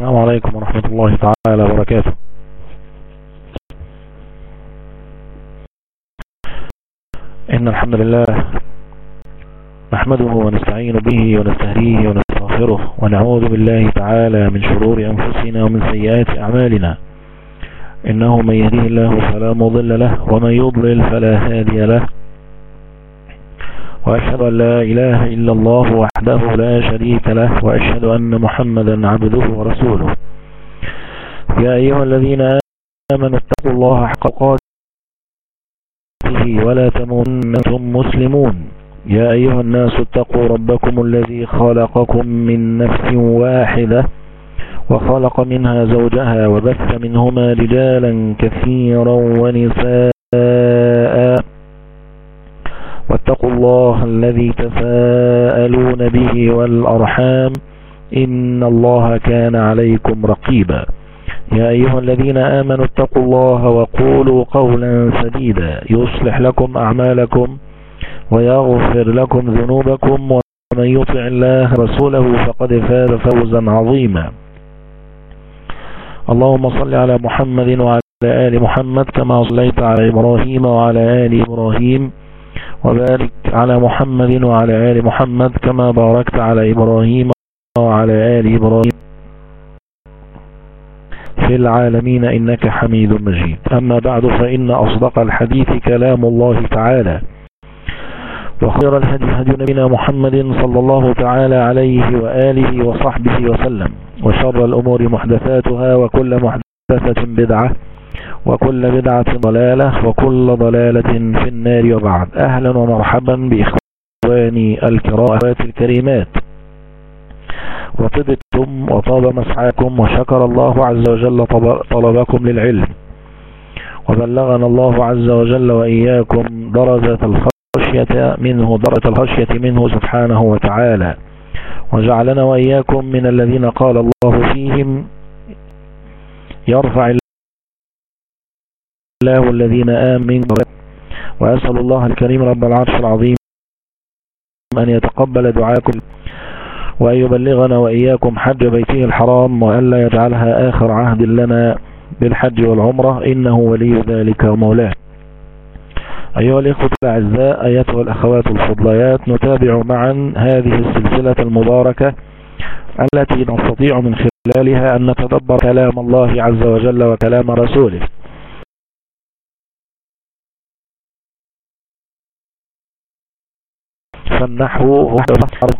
السلام عليكم ورحمة الله تعالى وبركاته. إن الحمد لله نحمده ونستعين به ونستهديه ونستغفره ونعوذ بالله تعالى من شرور أنفسنا ومن سيئات أعمالنا. إنه من يهديه الله فلا مضل له ومن يضلل فلا هادي له. وأشهد أن لا إله إلا الله وحده لا شريك له وأشهد أن محمدا عبده ورسوله. يا أيها الذين آمنوا اتقوا الله حق قاته ولا تموتن مسلمون. يا أيها الناس اتقوا ربكم الذي خلقكم من نفس واحدة وخلق منها زوجها وبث منهما رجالا كثيرا ونساء. واتقوا الله الذي تساءلون به والأرحام إن الله كان عليكم رقيبا. يا أيها الذين آمنوا اتقوا الله وقولوا قولا سديدا. يصلح لكم أعمالكم ويغفر لكم ذنوبكم ومن يطع الله رسوله فقد فاز فوزا عظيما. اللهم صل على محمد وعلى آل محمد كما صليت على إبراهيم وعلى آل إبراهيم. وبارك على محمد وعلى آل محمد كما باركت على إبراهيم وعلى آل إبراهيم في العالمين إنك حميد مجيد. أما بعد فإن أصدق الحديث كلام الله تعالى. وخير الهدي هدي نبينا محمد صلى الله تعالى عليه وآله وصحبه وسلم. وشر الأمور محدثاتها وكل محدثة بدعة. وكل بدعة ضلالة وكل ضلالة في النار وبعد. أهلا ومرحبا بإخواني الكرام الكريمات. وطبتم وطاب مسعاكم وشكر الله عز وجل طلبكم للعلم. وبلغنا الله عز وجل وإياكم درجة الخشية منه درجة الخشية منه سبحانه وتعالى. وجعلنا وإياكم من الذين قال الله فيهم يرفع الله الذين آمنوا وأسأل الله الكريم رب العرش العظيم أن يتقبل دعاكم وأن يبلغنا وإياكم حج بيته الحرام وأن لا يجعلها آخر عهد لنا بالحج والعمرة إنه ولي ذلك ومولاه. أيها الإخوة الأعزاء أيتها الأخوات الفضليات نتابع معا هذه السلسلة المباركة التي نستطيع من خلالها أن نتدبر كلام الله عز وجل وكلام رسوله. فالنحو هو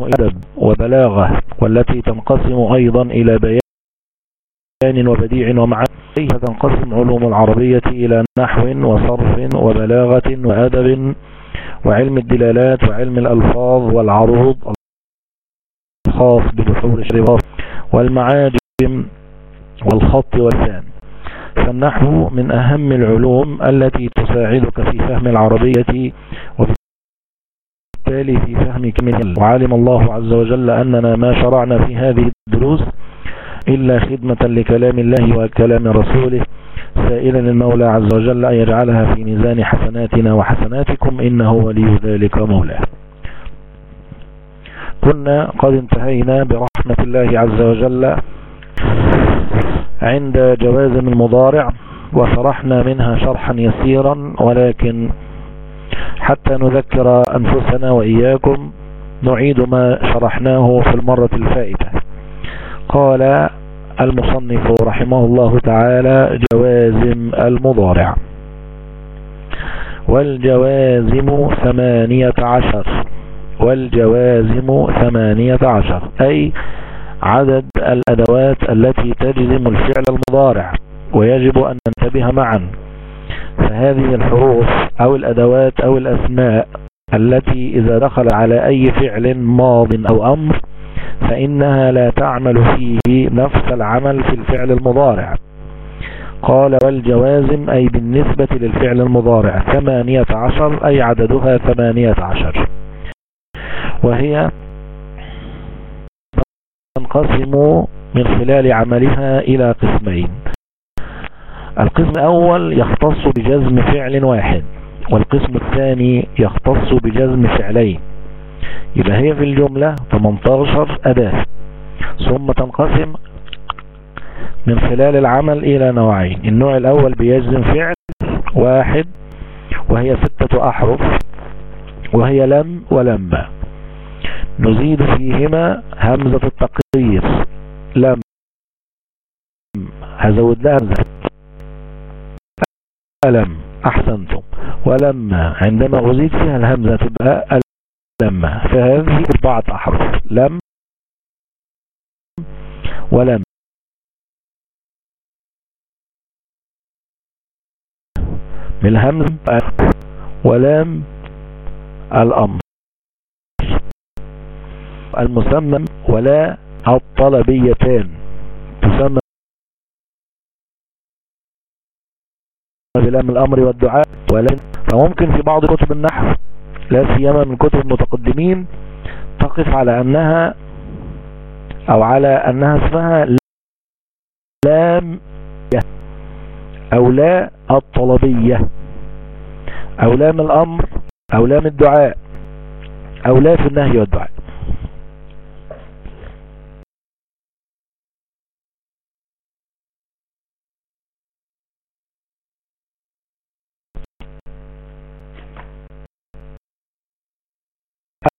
أدب وبلاغة والتي تنقسم أيضا إلى بيان وبديع ومعاني تنقسم علوم العربية إلى نحو وصرف وبلاغة وأدب وعلم الدلالات وعلم الألفاظ والعروض الخاص ببحور الشريف والمعاجم والخط والثان فالنحو من أهم العلوم التي تساعدك في فهم العربية وفي بالتالي في فهم كمل وعلم الله عز وجل أننا ما شرعنا في هذه الدروس إلا خدمة لكلام الله وكلام رسوله سائلا المولى عز وجل أن يجعلها في ميزان حسناتنا وحسناتكم إنه ولي ذلك مولاه. كنا قد انتهينا برحمة الله عز وجل عند جوازم المضارع وشرحنا منها شرحا يسيرا ولكن حتى نذكر أنفسنا وإياكم نعيد ما شرحناه في المرة الفائتة. قال المصنف رحمه الله تعالى جوازم المضارع. والجوازم ثمانية عشر. والجوازم ثمانية عشر. أي عدد الأدوات التي تجزم الفعل المضارع ويجب أن ننتبه معا. فهذه الحروف أو الأدوات أو الأسماء التي إذا دخل على أي فعل ماض أو أمر فإنها لا تعمل فيه نفس العمل في الفعل المضارع. قال والجوازم أي بالنسبة للفعل المضارع ثمانية عشر أي عددها ثمانية عشر. وهي تنقسم من خلال عملها إلى قسمين. القسم الأول يختص بجزم فعل واحد والقسم الثاني يختص بجزم فعلين. يبقى هي في الجملة 18 أداة. ثم تنقسم من خلال العمل إلى نوعين. النوع الأول بيجزم فعل واحد وهي ستة أحرف وهي لم ولما نزيد فيهما همزة التقرير. لم. هزود لها همزة ألم أحسنتم. ولما عندما أزيد فيها الهمزة تبقى لما فهذه أربعة أحرف. لم ولم. من الهمز ولام الأمر. المسمى ولا الطلبيتان. تسمى بلام الأمر والدعاء ولكن فممكن في بعض كتب النحو لا سيما من كتب المتقدمين تقف على أنها أو على أنها اسمها لام أو لا الطلبية أو لام الأمر أو لام الدعاء أو لا في النهي والدعاء.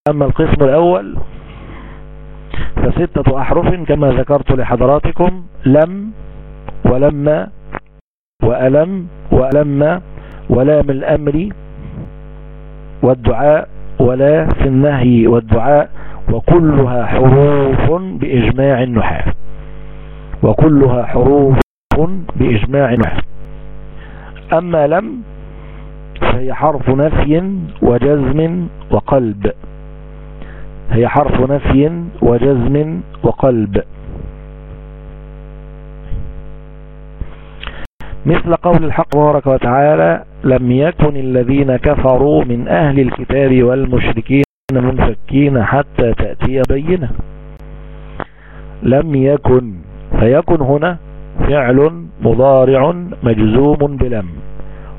أما القسم الأول فستة أحرف كما ذكرت لحضراتكم لم ولما وألم وألم ولام الأمر والدعاء ولا في النهي والدعاء وكلها حروف بإجماع النحاة. وكلها حروف بإجماع النحاة. أما لم فهي حرف نفي وجزم وقلب. هي حرف نفي وجزم وقلب. مثل قول الحق تبارك وتعالى لم يكن الذين كفروا من أهل الكتاب والمشركين منفكين حتى تأتي بينة. لم يكن فيكن هنا فعل مضارع مجزوم بلم.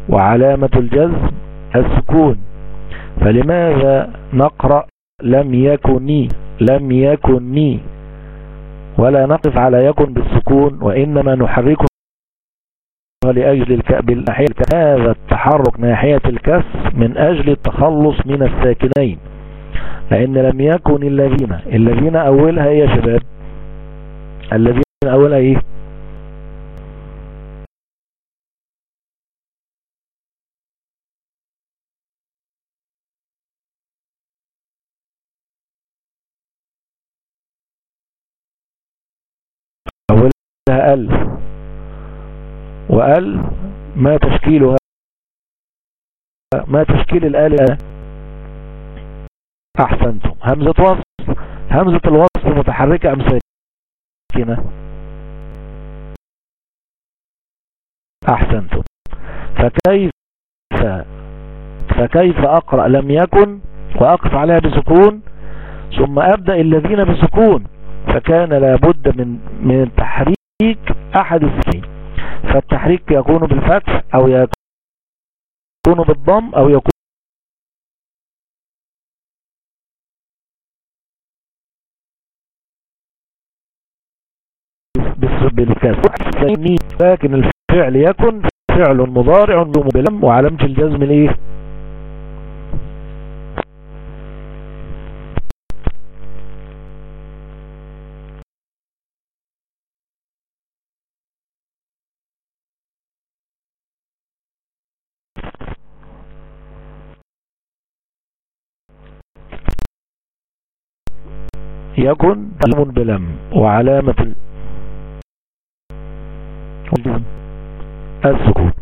وعلامة الجزم السكون فلماذا نقرأ لم يكن لم يكن ولا نقف على يكن بالسكون وإنما نحركه لأجل الكأب هذا التحرك ناحية الكسر من أجل التخلص من الساكنين. لأن لم يكن الذين الذين أولها إيه يا شباب؟ الذين أولها إيه؟ ألف وقال ما تشكيلها ما تشكيل الآلة أحسنتم. همزة وصل همزة الوصل متحركة أم ساكنة؟ أحسنتم. فكيف فكيف أقرأ؟ لم يكن وأقف عليها بسكون. ثم أبدأ الذين بسكون. فكان لابد من من تحريك أحد السين فالتحريك يكون بالفتح أو يكون بالضم أو يكون بالكسر لكن الفعل يكن فعل مضارع بلم وعلامة الجزم ليه؟ يكن لم بلم وعلامة السكون.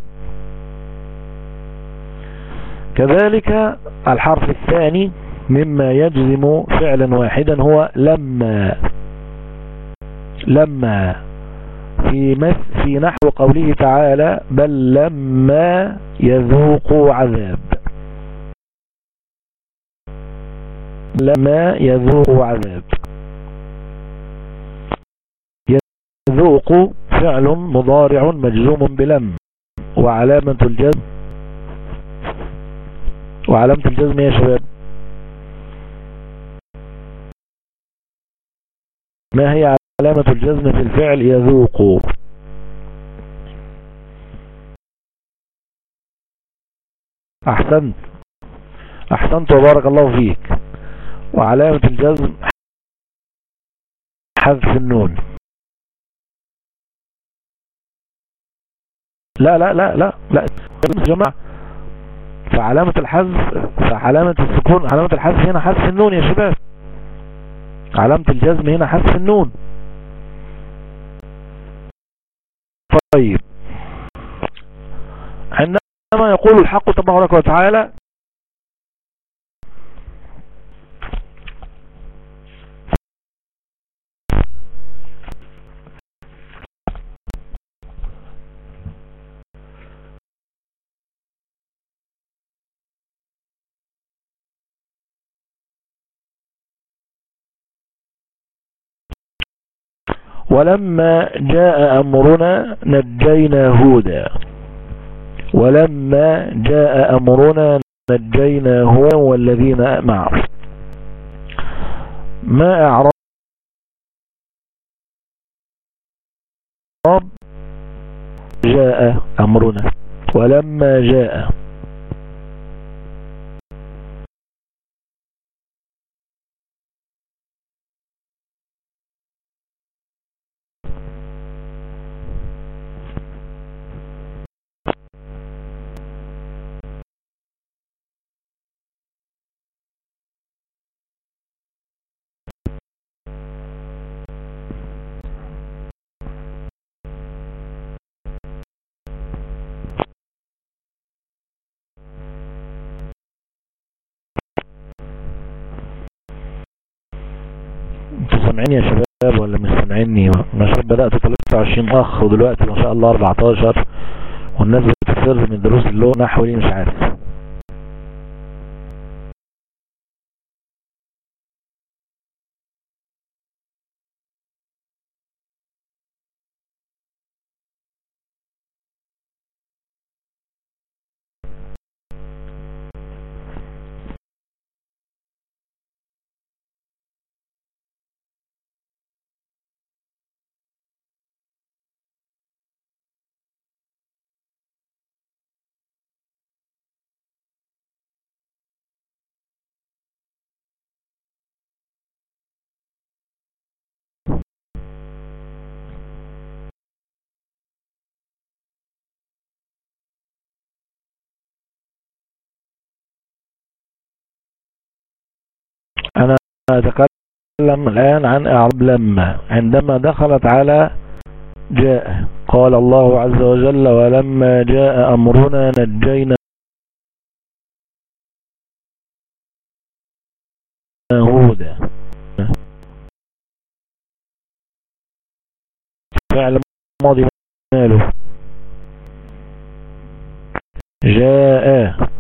كذلك الحرف الثاني مما يجزم فعلا واحدا هو لما. لما. في مثل في نحو قوله تعالى بل لما يذوقوا عذاب. لما يذوقوا عذاب. يذوق فعل مضارع مجزوم بلم. وعلامة الجزم. وعلامة الجزم يا شباب؟ ما هي علامة الجزم في الفعل يذوق؟ أحسنت. أحسنت وبارك الله فيك. وعلامة الجزم حذف النون. لا لا لا لا لا. جماعة فعلامة الحذف فعلامة السكون علامة الحذف هنا حذف النون يا شباب. علامة الجزم هنا حذف النون. طيب. عندما يقول الحق تبارك وتعالى ولما جاء أمرنا نجينا هودا. ولما جاء أمرنا نجينا هودا والذين معه. ما أعراب جاء أمرنا. ولما جاء شباب ولا مش سامعيني ما شاء بدأت 23 أخ ودلوقتي ما شاء الله 14 والناس بتفر من دروس اللغة نحو مش عارف. أتكلم الآن عن إعراب لما عندما دخلت على جاء قال الله عز وجل ولما جاء أمرنا نجينا هودا فعل ماضي ماله. جاء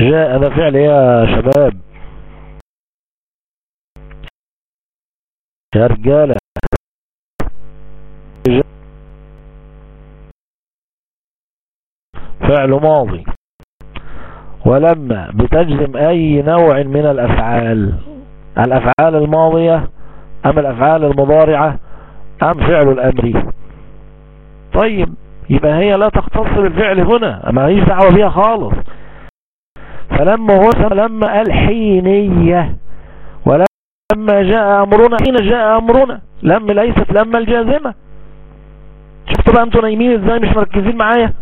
جاء ده فعل يا شباب. يا رجالة. فعل ماضي. ولما بتجزم أي نوع من الأفعال الأفعال الماضية أم الأفعال المضارعة أم فعل الامري طيب يبقى هي لا تختص بالفعل هنا ما هيش دعوة بيها خالص. فلما هو لما قال حينية ولما جاء أمرنا حين جاء أمرنا لما ليست لما الجازمة. شفتوا بقى أنتوا نايمين إزاي؟ مش مركزين معايا؟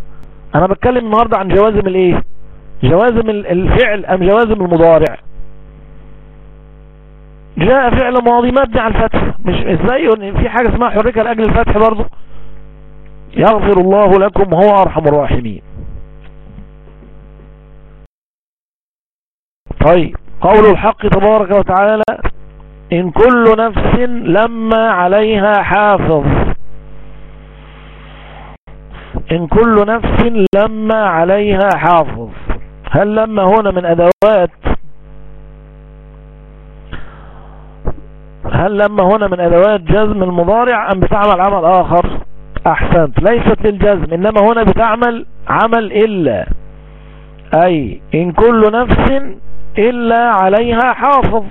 أنا بتكلم النهاردة عن جوازم الإيه؟ جوازم الفعل أم جوازم المضارع؟ جاء فعل ماضي مبني على الفتح. مش إزاي؟ في حاجة اسمها حركة لأجل الفتح برضه يغفر الله لكم وهو أرحم الراحمين. طيب قول الحق تبارك وتعالى إن كل نفس لما عليها حافظ. إن كل نفس لما عليها حافظ. هل لما هنا من أدوات؟ هل لما هنا من أدوات جزم المضارع أم بتعمل عمل آخر؟ أحسنت ليست للجزم إنما هنا بتعمل عمل إلا. أي إن كل نفس إلا عليها حافظ.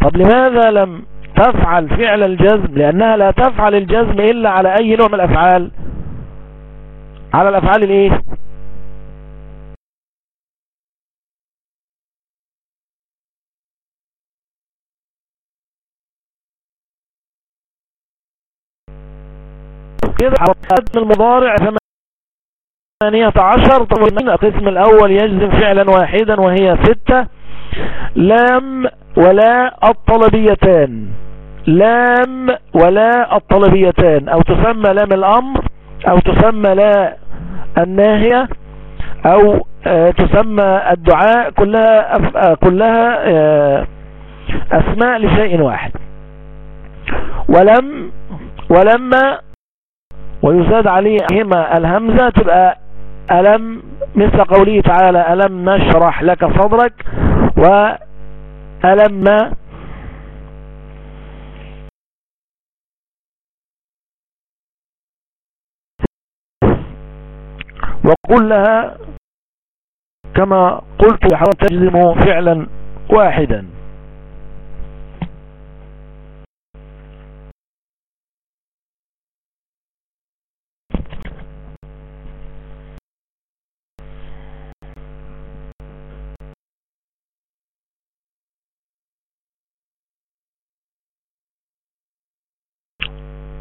طب لماذا لم تفعل فعل الجزم؟ لأنها لا تفعل الجزم إلا على أي نوع من الأفعال. على الأفعال الإيه؟ كده من المضارع ثمانية عشر. القسم الأول يجزم فعلا واحدا وهي ستة. لام ولا الطلبيتان. لام ولا الطلبيتان. أو تسمى لام الأمر أو تسمى لا الناهية أو آه تسمى الدعاء كلها آه كلها آه أسماء لشيء واحد. ولم ولما ويزاد عليهما الهمزة تبقى ألم مثل قوله تعالى ألم نشرح لك صدرك وألم وقل لها كما قلت حرام تجزم فعلا واحدا.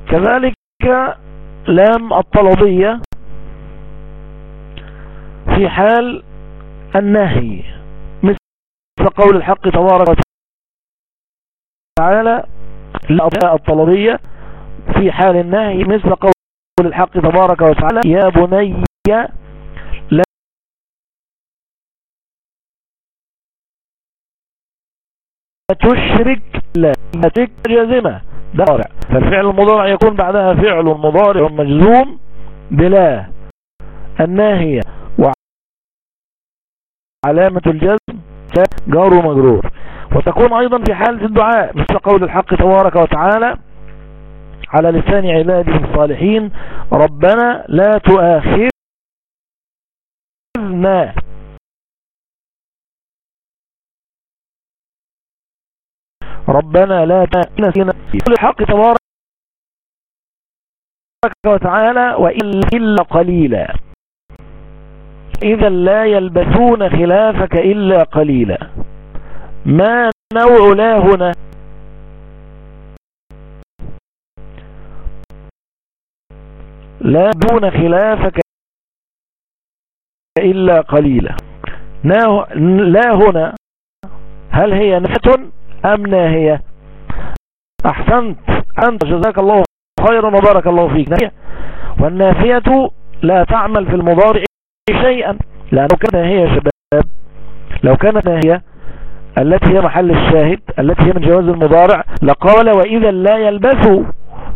كذلك لام الطلبية في حال النهي مثل قول الحق تبارك وتعالى لا الطلبية في حال النهي مثل قول الحق تبارك وتعالى يا بني لا تشرك لا تشرك جازمة ده فالفعل المضارع يكون بعدها فعل مضارع مجزوم بلا الناهية. وعلامة الجزم جار ومجرور وتكون أيضا في حالة الدعاء مثل قول الحق تبارك وتعالى على لسان عباده الصالحين ربنا لا تؤاخذنا ربنا لا تنسينا الحق تبارك وتعالى وإلا قليلا. إذا لا يلبثون خلافك إلا قليلا. ما نوع لا هنا؟ لا دون خلافك إلا قليلا. لا هنا. هل هي نفة أم ناهية؟ أحسنت. أنت جزاك الله خيرا وبارك الله فيك. ناهية. والنافية لا تعمل في المضارع شيئا. لأنه كان هي شباب. لو كانت ناهية التي هي محل الشاهد التي هي من جواز المضارع لقال وإذا لا يلبثوا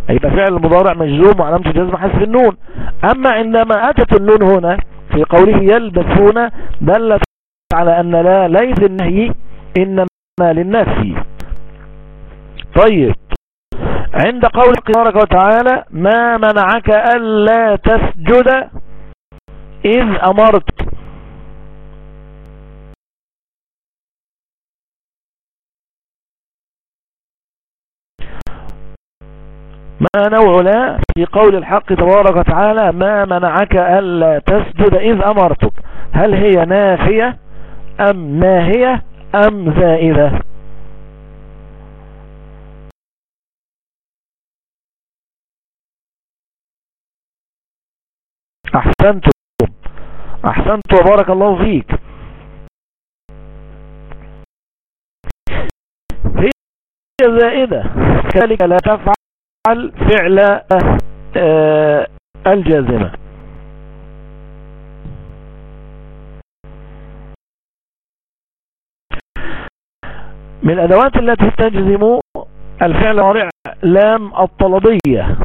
يبقى فعل المضارع مجزوم وعلامة الجزم حذف النون. أما عندما أتت النون هنا في قوله يلبثون دلت على أن لا ليس النهي إنما للنفي طيب. عند قول تبارك وتعالى ما منعك ألا تسجد إذ أمرت. ما نوع لا في قول الحق تبارك وتعالى ما منعك ألا تسجد إذ أمرتك. هل هي نافية أم ناهية؟ أم زائدة؟ أحسنتم أحسنت وبارك الله فيك. زائدة. كذلك لا تفعل فعل آه، الجازمة. من الأدوات التي تجزم الفعل المضارع لام الطلبية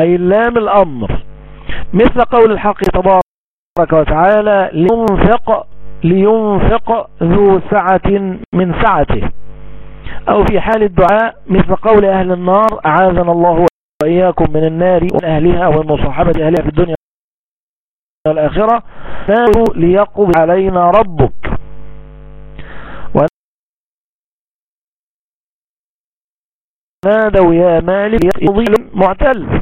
أي لام الأمر. مثل قول الحق تبارك وتعالى لينفق لينفق ذو سعة من سعته. أو في حال الدعاء مثل قول أهل النار أعاذنا الله وإياكم من النار ومن أهلها ومن مصاحبة أهلها في الدنيا والآخرة. نار ليقضي علينا ربك. ونادوا يا مالك يضيل معتل.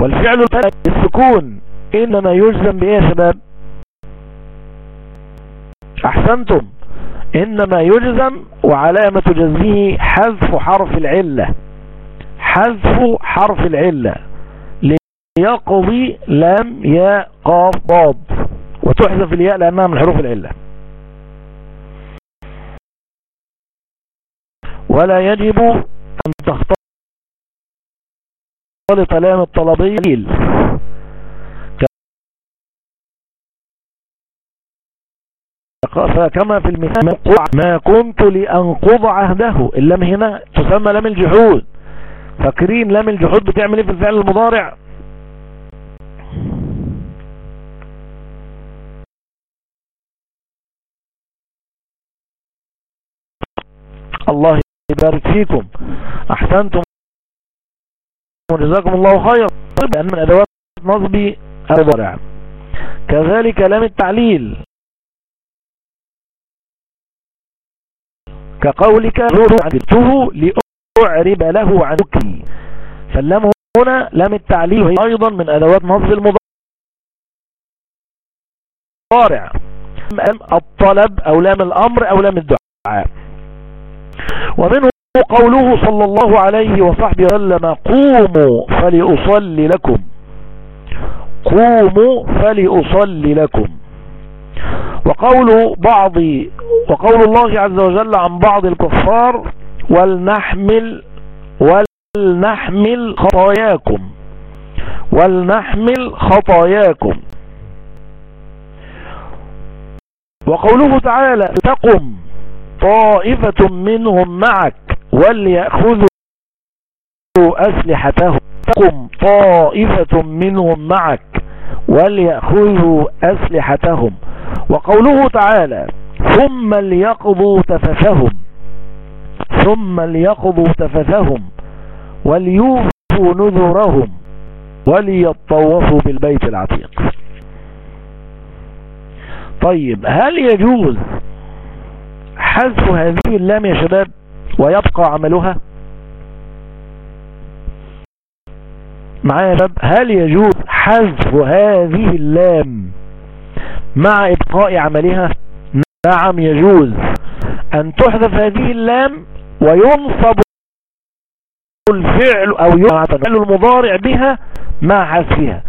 والفعل السكون إنما يجزم بإيه شباب؟ أحسنتم. إنما يجزم وعلامة جزمه حذف حرف العلة. حذف حرف العلة. ليقضي لم يا قاف ضاد. وتحذف الياء لأنها من حروف العلة. ولا يجب أن تختلط لام الطلبية فكما في المثال ما كنت لأنقض عهده اللام هنا تسمى لام الجحود. فاكرين لام الجحود بتعمل إيه في الفعل المضارع؟ الله يبارك فيكم. أحسنتم وجزاكم الله خيرا. طيب من أدوات نصب المضارع كذلك لام التعليل. كقولك عدته لأعرب له عن ذكري. فاللام هنا لام التعليل. هي أيضا من أدوات نصب المضارع. الطلب أو لام الأمر أو لام الدعاء. ومنه قوله صلى الله عليه وصحبه وسلم قوموا فلأصلي لكم. قوموا فلأصلي لكم. وقول بعض وقول الله عز وجل عن بعض الكفار ولنحمل ولنحمل خطاياكم ولنحمل خطاياكم. وقوله تعالى تقم طائفة منهم معك وليأخذوا أسلحتهم تقم طائفة منهم معك وليأخذوا أسلحتهم. وقوله تعالى ثم ليقضوا تفثهم ثم ليقضوا تفثهم وليوفوا نذرهم وليطوفوا بالبيت العتيق. طيب هل يجوز حذف هذه اللام يا شباب؟ ويبقى عملها. معايا يا شباب هل يجوز حذف هذه اللام مع إبقاء عملها؟ نعم يجوز. أن تحذف هذه اللام وينصب الفعل أو الفعل المضارع بها مع حذفها.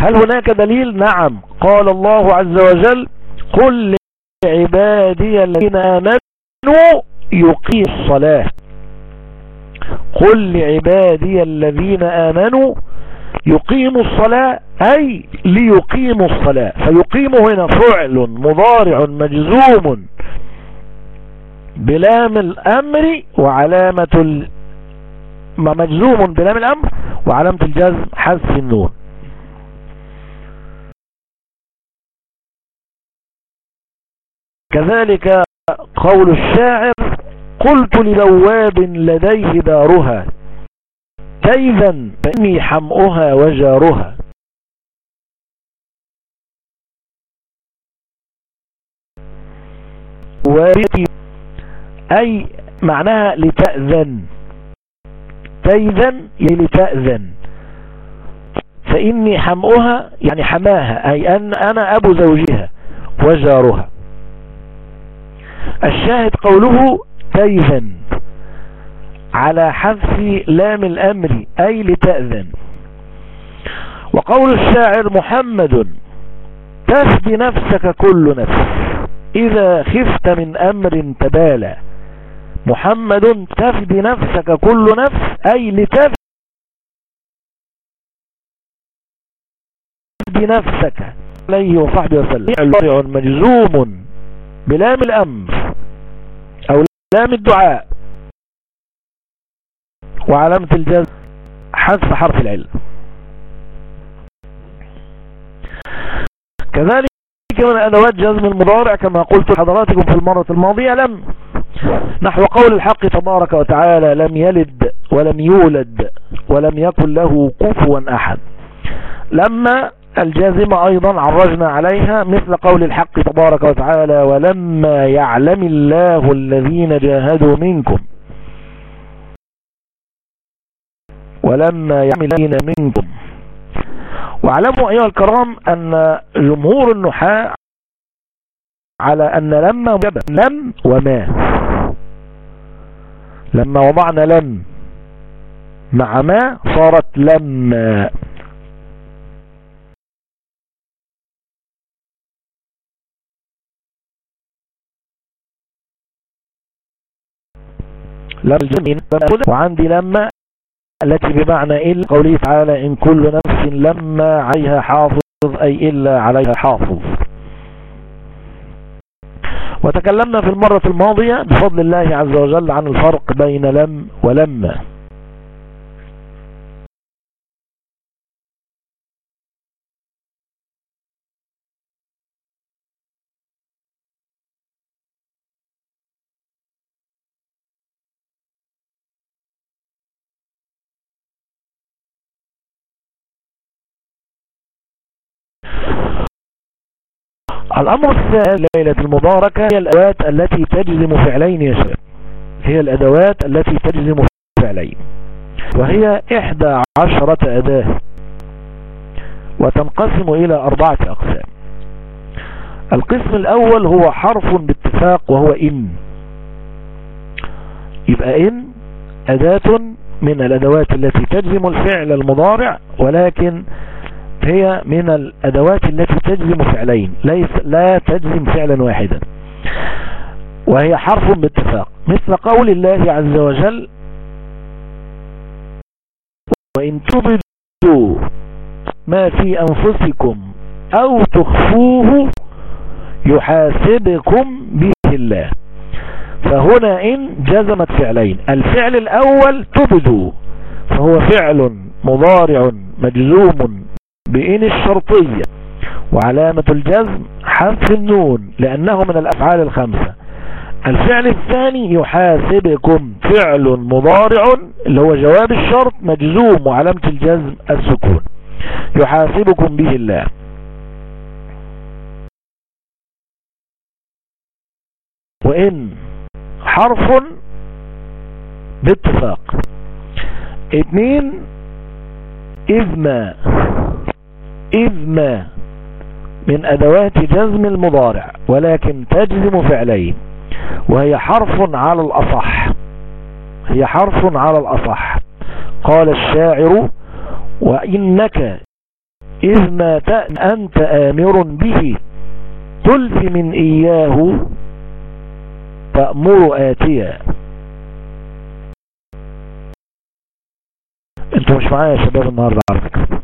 هل هناك دليل؟ نعم. قال الله عز وجل قل لعبادي الذين آمنوا يقيم الصلاة. قل لعبادي الذين آمنوا يقيموا الصلاة أي ليقيموا الصلاة. فيقيم هنا فعل مضارع مجزوم بلام الأمر وعلامة ال... مجزوم بلام الأمر وعلامة الجزم حذف النون. كذلك قول الشاعر قلت لبواب لديه دارها. كيفا؟ فإني حمؤها وجارها. وارتي أي معناها لتأذن. تيذن لتأذن. فإني حمؤها يعني حماها أي أن أنا أبو زوجها وجارها. الشاهد قوله تيذن على حذف لام الأمر أي لتأذن. وقول الشاعر محمد تفدي نفسك كل نفس إذا خفت من أمر تبالى. محمد تفدي نفسك كل نفس أي لتفدي نفسك عليه وصحبه وسلم. مجزوم بلام الأمر. لام الدعاء. وعلامة الجزم حذف حرف العلم. كذلك من أدوات جزم المضارع كما قلت لحضراتكم في المرة الماضية لم نحو قول الحق تبارك وتعالى لم يلد ولم يولد ولم يكن له كفوا أحد. لما الجازمة أيضا عرجنا عليها مثل قول الحق تبارك وتعالى ولما يعلم الله الذين جاهدوا منكم ولما يعلم الذين منكم واعلموا أيها الكرام أن جمهور النحاة على أن لما لم وما لما وضعنا لم مع ما صارت لما. لم الجمين وعندي لما التي بمعنى إلا قوله تعالى إن كل نفس لما عليها حافظ أي إلا عليها حافظ. وتكلمنا في المرة الماضية بفضل الله عز وجل عن الفرق بين لم ولما. الأمر الثالث ليلة المباركة هي الأدوات التي تجزم فعلين يا شباب هي الأدوات التي تجزم فعلين. وهي إحدى عشرة أداة. وتنقسم إلى أربعة أقسام. القسم الأول هو حرف باتفاق وهو إن. يبقى إن أداة من الأدوات التي تجزم الفعل المضارع ولكن هي من الأدوات التي تجزم فعلين ليس لا تجزم فعلا واحدا. وهي حرف باتفاق. مثل قول الله عز وجل وإن تبدوا ما في أنفسكم أو تخفوه يحاسبكم به الله. فهنا إن جزمت فعلين. الفعل الأول تبدوا فهو فعل مضارع مجزوم بإن الشرطية وعلامة الجزم حذف النون لأنه من الأفعال الخمسة. الفعل الثاني يحاسبكم فعل مضارع اللي هو جواب الشرط مجزوم وعلامة الجزم السكون. يحاسبكم به الله. وإن حرف باتفاق. اثنين إذ ما إذ ما من أدوات جزم المضارع ولكن تجزم فعلين وهي حرف على الأصح. هي حرف على الأصح. قال الشاعر وإنك إذ ما تأن أنت آمر به تلف من إياه تأمر آتيا. أنتوا مش معايا يا شباب النهاردة على فكرة.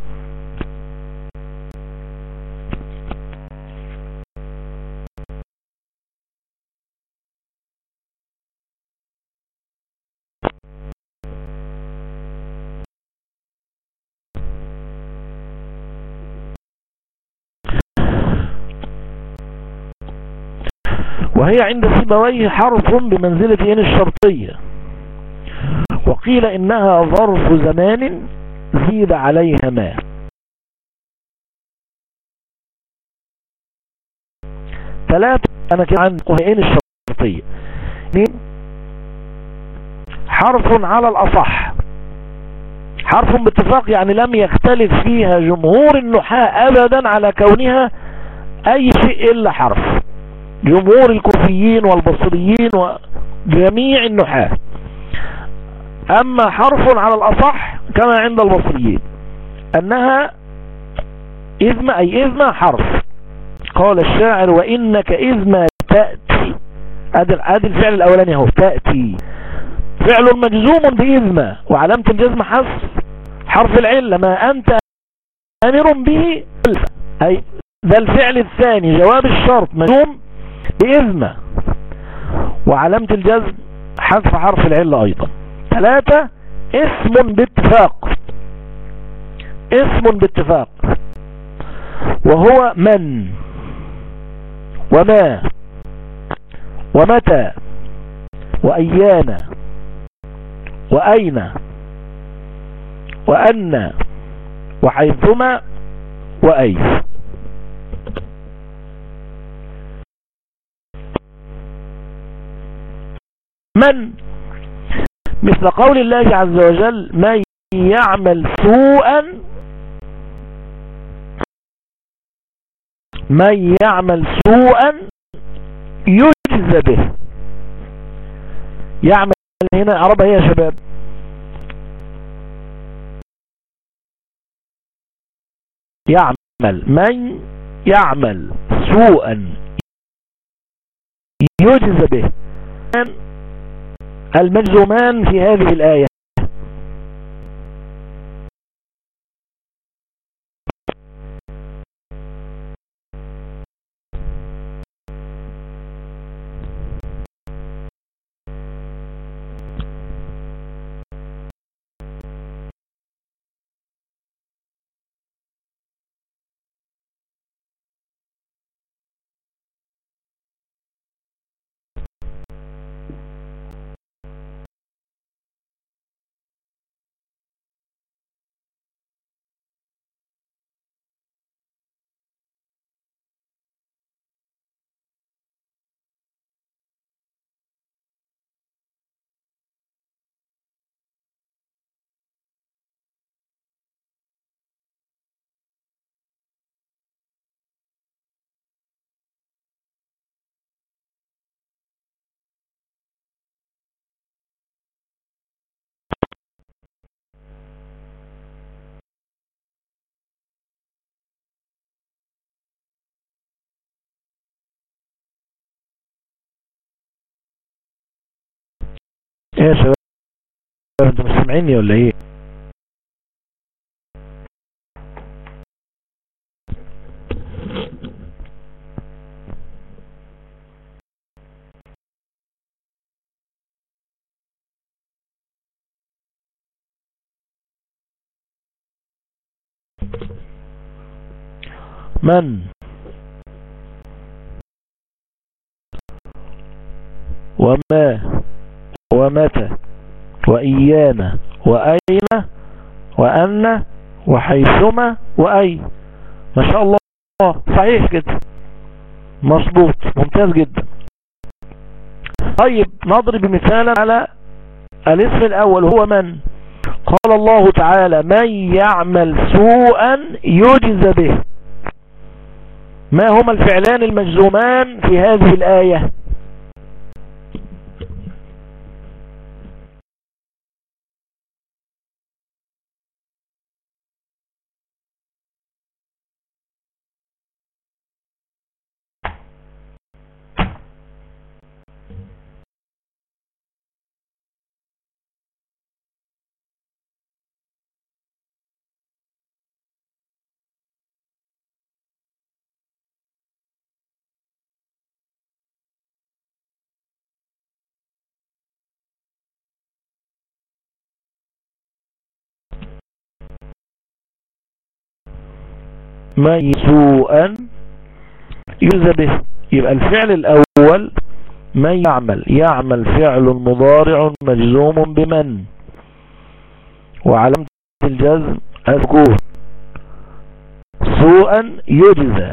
وهي عند سيبويه حرف بمنزلة إن الشرطية. وقيل إنها ظرف زمان زيد عليها ما. ثلاثة أنا كده عندي قهين الشرطية. حرف على الأصح. حرف باتفاق يعني لم يختلف فيها جمهور النحاة أبدا على كونها أي شيء إلا حرف. جمهور الكوفيين والبصريين وجميع النحاة. أما حرف على الأصح كما عند البصريين أنها إذن أي إذن حرف. قال الشاعر وإنك إذ ما تأتي ادي الفعل الأولاني أهو تأتي. فعل مجزوم بإذمة وعلامة الجزم حذف حرف العلة ما أنت أمر به. أي ده الفعل الثاني جواب الشرط مجزوم بإذمة وعلامة الجزم حذف حرف العلة أيضا. ثلاثة اسم باتفاق. اسم باتفاق. وهو من؟ وما؟ ومتى؟ وأيانا وأين؟ وأن؟ وحيثما؟ وأي من؟ مثل قول الله عز وجل من يعمل سوءا من يعمل سوءا يجزى به. يعمل هنا عربة هي يا شباب. يعمل من يعمل سوءا يجزى به. المجزومان في هذه الآية. إيه يا شباب أنتوا مش سامعيني ولا إيه؟ من؟ وما؟ ومتى؟ وإيانا وأين؟ وأن؟ وحيثما؟ وأي؟ ما شاء الله. صحيح كده مظبوط. ممتاز جدا. طيب نضرب مثالا على الاسم الأول هو من؟ قال الله تعالى من يعمل سوءا يجز به. ما هما الفعلان المجزومان في هذه الآية؟ ما سوءا يجزى به. يبقى الفعل الأول من يعمل. يعمل فعل مضارع مجزوم بمن؟ وعلامة الجزم أذكور سوءا يجزى.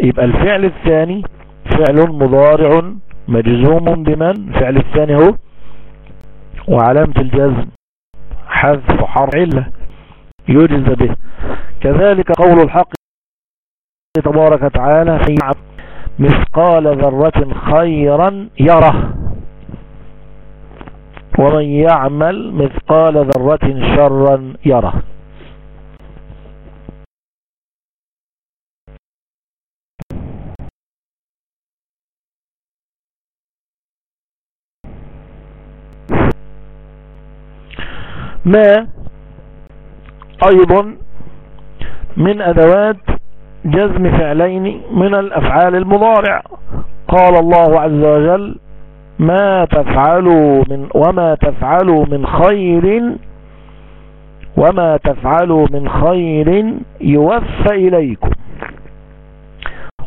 يبقى الفعل الثاني فعل مضارع مجزوم بمن؟ فعل الثاني هو وعلامة الجزم حذف حرف علة يجزى به. كذلك قول الحق تبارك وتعالى في مثقال ذرة خيرا يره. ومن يعمل مثقال ذرة شرا يره. ما أيضا من أدوات جزم فعلين من الأفعال المضارع. قال الله عز وجل ما تفعلوا من وما تفعلوا من خير وما تفعلوا من خير يوفى إليكم.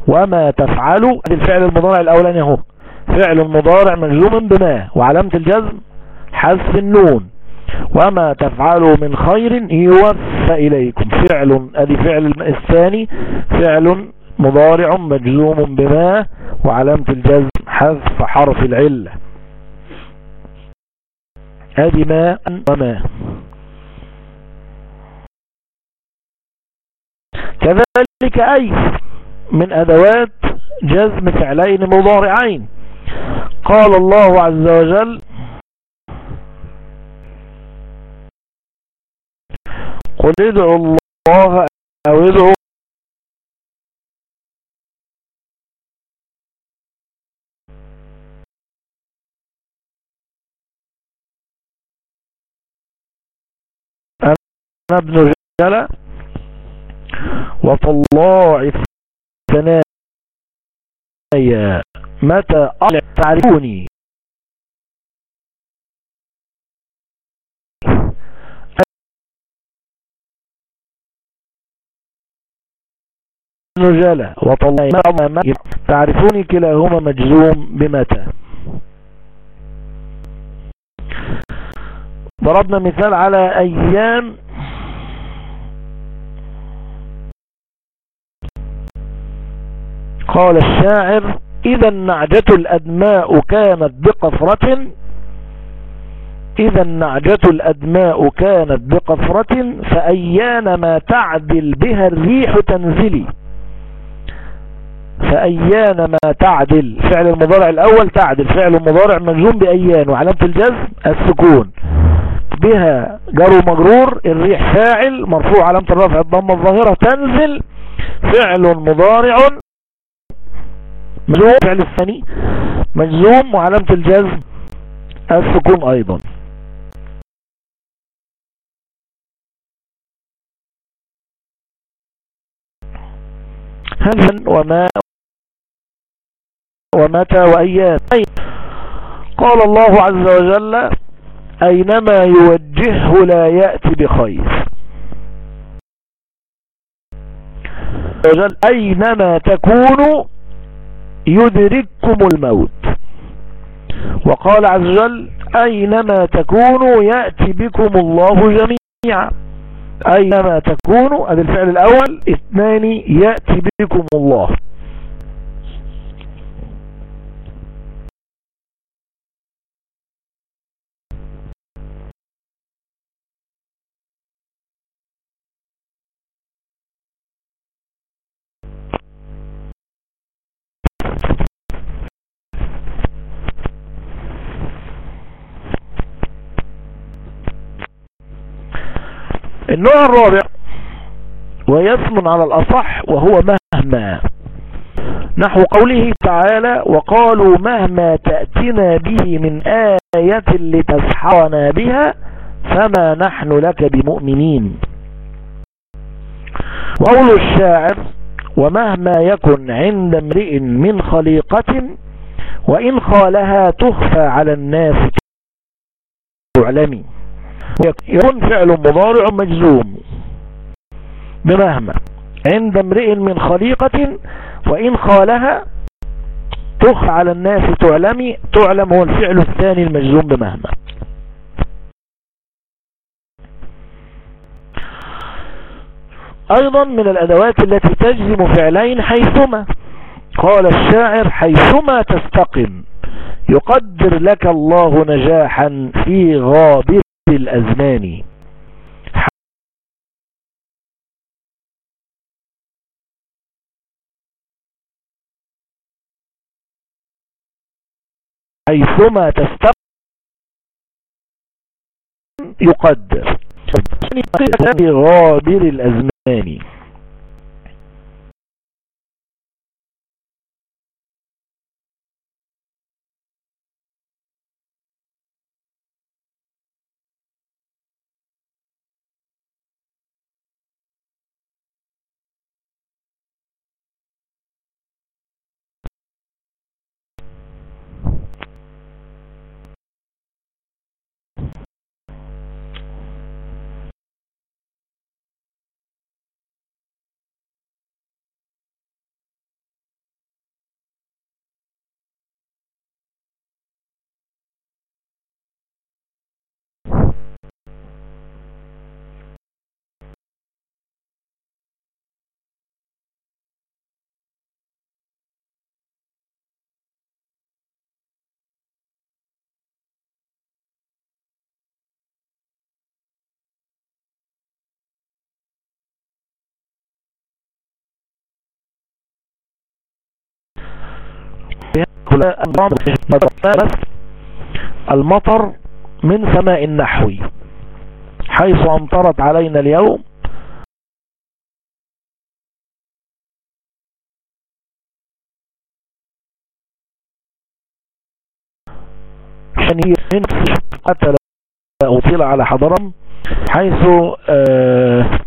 وما تفعلوا الفعل المضارع الأولاني أهو. فعل مضارع مجزوم بما؟ وعلامة الجزم حذف النون. وما تفعلوا من خير يوفى إليكم. فعل ادي فعل الثاني فعل مضارع مجزوم بما وعلامة الجزم حذف حرف العلة. ادي ما وما. كذلك أي من أدوات جزم فعلين مضارعين. قال الله عز وجل قل ادعوا الله أو ادعوا أنا ابن جلال وطلاع الثنايا متى أطلع تعرفوني نجالة وطلاع تعرفوني كلاهما مجزوم بمتى. ضربنا مثال على أيام. قال الشاعر إذا النعجة الأدماء كانت بقفرة. إذا النعجة الأدماء كانت بقفرة فأيان ما تعدل بها الريح تنزلي. فأيان ما تعدل. فعل المضارع الأول تعدل. فعل المضارع مجزوم بأيان. وعلامة الجزم السكون. بها جر مجرور الريح فاعل مرفوع علامة الرفع الضمة الظاهرة تنزل. فعل مضارع مجزوم. فعل الثاني مجزوم. وعلامة الجزم السكون أيضا. هل وما ومتى وأيام قال الله عز وجل أينما يوجهه لا يأتي بخير. أينما تكونوا يدرككم الموت. وقال عز وجل أينما تكونوا يأتي بكم الله جميعا. أينما تكونوا هذا الفعل الأول اثنان يأتي بكم الله. النوع الرابع ويثمن على الأصح وهو مهما. نحو قوله تعالى وقالوا مهما تأتنا به من آية لتسحرنا بها فما نحن لك بمؤمنين. وقول الشاعر ومهما يكن عند امرئ من خليقة وإن خالها تخفى على الناس تعلمي يكون فعل مضارع مجزوم بمهما. عند امرئ من خليقة وإن خالها تخ على الناس تعلمي تعلم هو الفعل الثاني المجزوم بمهما. أيضا من الأدوات التي تجزم فعلين حيثما. قال الشاعر حيثما تستقم يقدر لك الله نجاحا في غابر الأزمان حيثما تستقم يقدر غابر الأزمان المطر من سماء النحو. حيث أمطرت علينا اليوم شنير حتى أطيل على حضرم حيث آه،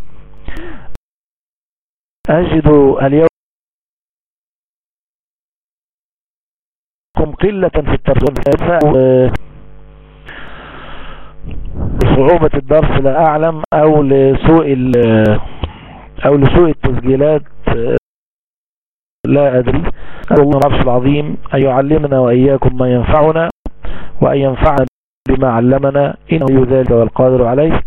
أجد اليوم قلة في الترجمة صعوبة الدرس لا أعلم أو لسوء أو لسوء التسجيلات لا أدري. الله العرش العظيم أن يعلمنا وإياكم ما ينفعنا وأن ينفعنا بما علمنا إنه ذلك والقادر عليه.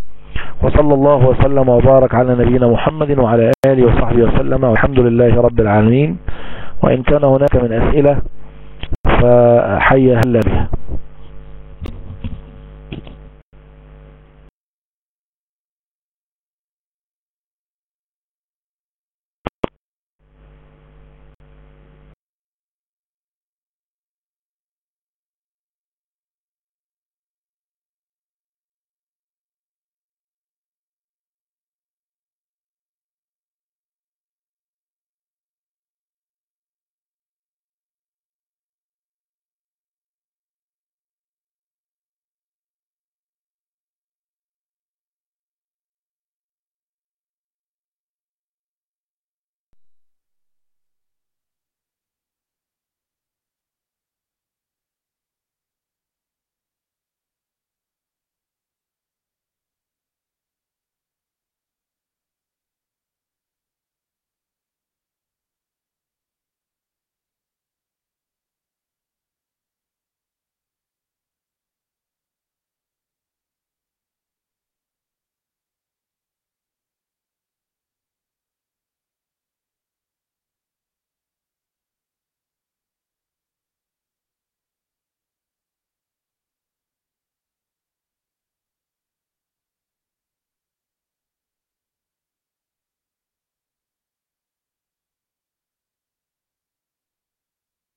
وصلى الله وسلم وبارك على نبينا محمد وعلى آله وصحبه وسلم والحمد لله رب العالمين. وإن كان هناك من أسئلة فحي هلا بها.